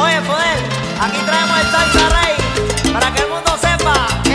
Oye, poder, aquí traemos el salsa rey para que el mundo sepa.